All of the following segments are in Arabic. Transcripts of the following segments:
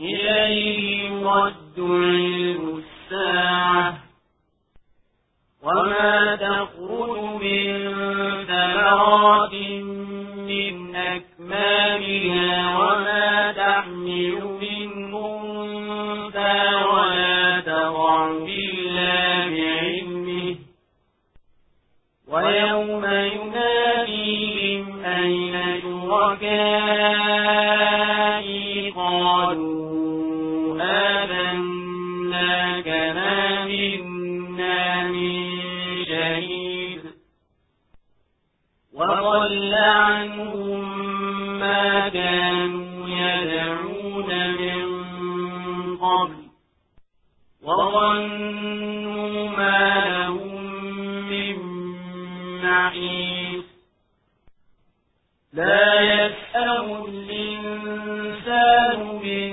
إليه يرد علم الساعة. وما تخرج من ثمرات من أكمامها وما تحمل من أنثى ولا تضع إلا بعلمه. ويوم يناديهم أين شركائي كما منا من شهيد. وضل عنهم ما كانوا يدعون من قبل. وظنوا ما لهم من معيش. لا يسأل الإنسان من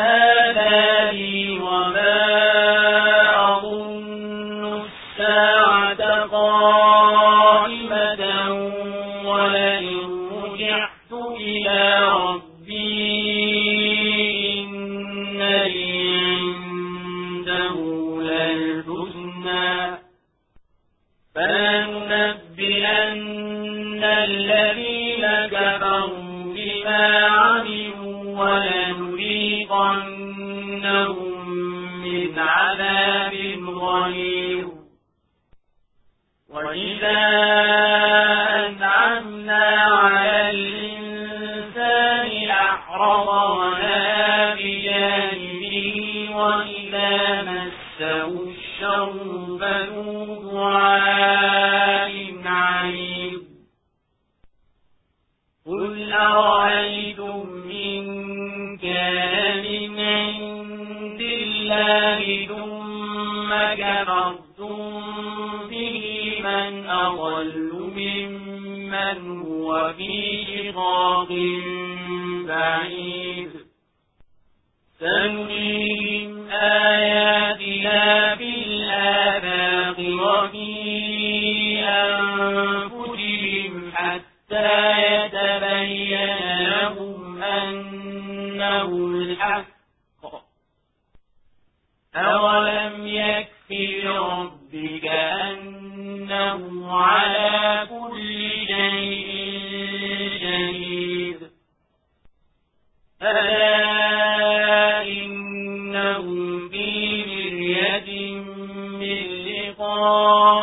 فلننبئن الذين كفروا بما عملوا ولنذيقنهم من عذاب غليظ. وإذا أنعمنا على الإنسان أعرض ونهى مسه الشر فذو دعاء عريض قل أرأيتم إن كان من عند الله ثم كفرتم به من أضل ممن هو في شقاق بعيد سنريهم آياتنا أنه الحق. أولم يكف بربك أنه على كل شيء شهيد. ألا إنهم في مرية من لقاء